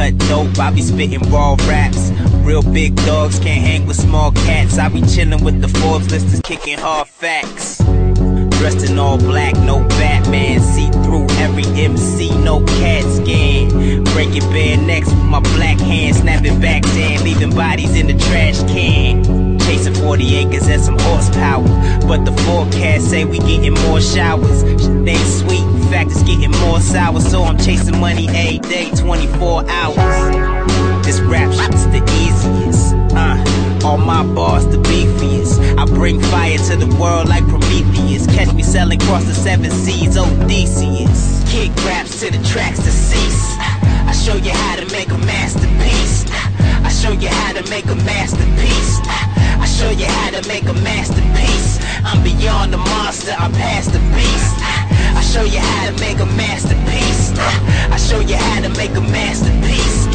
cut dope, I be spitting raw raps. Real big dogs can't hang with small cats. I be chillin' with the Forbes listers, kicking hard facts. Dressed in all black, no Batman. See through every MC, no cat scan. Breaking bare necks with my black hand, snapping back then, leaving bodies in the trash can. Chasing 40 acres and some horsepower. But the forecast say we getting more showers. Shit ain't sweet, fact, it's getting more sour. So I'm chasing money every day, 24 hours. This rap shit's the easiest. Uh, all my bars the beefiest. I bring fire to the world like Prometheus. Catch me selling across the seven seas, Odysseus. Kick raps to the tracks to cease. I show you how to make a masterpiece. I show you how to make a masterpiece. I show you how to make a masterpiece. I'm beyond the monster, I'm past the beast. I show you how to make a masterpiece. I show you how to make a masterpiece.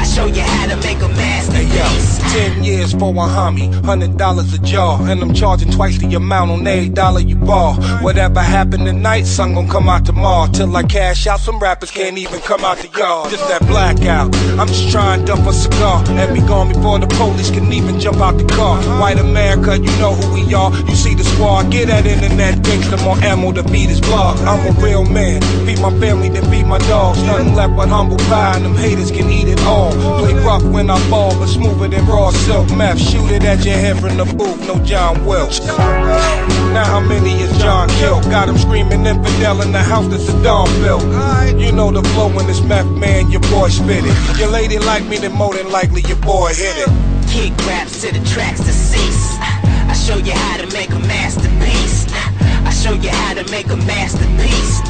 I show you how to make a Hey masterpiece. ten years for a homie, hundred dollars a jar, and I'm charging twice the amount on every dollar you ball. Whatever happened tonight, sun gon' come out tomorrow. Till I cash out, some rappers can't even come out the yard. Just that blackout. I'm just trying to dump a cigar and be gone before the police can even jump out the car. White America, you know who we are. You see the squad, get that internet gangster more ammo to beat his blog. I'm a real man, feed my family, then feed my dogs. Nothing left but humble pie, and them haters can eat it all. Play rough when I fall, but smoother than raw silk meth. Shoot it at your head from the booth, no John Wilkes. Now how many is John killed? Got him screaming infidel in the house that Saddam built. You know the flow when it's meth, man, your boy spit it. Your lady like me, then more than likely your boy hit it. Kick raps to the tracks to cease. I show you how to make a masterpiece. I show you how to make a masterpiece.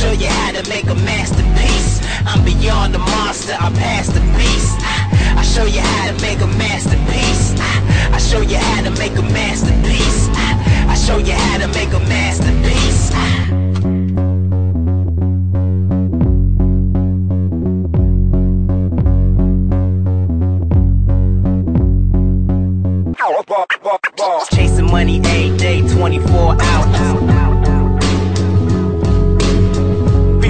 Show you how to make a masterpiece. I'm beyond the monster, I'm past the beast. I show you how to make a masterpiece. I show you how to make a masterpiece. I show you how to make a masterpiece. Chasing money every day, 24 hours.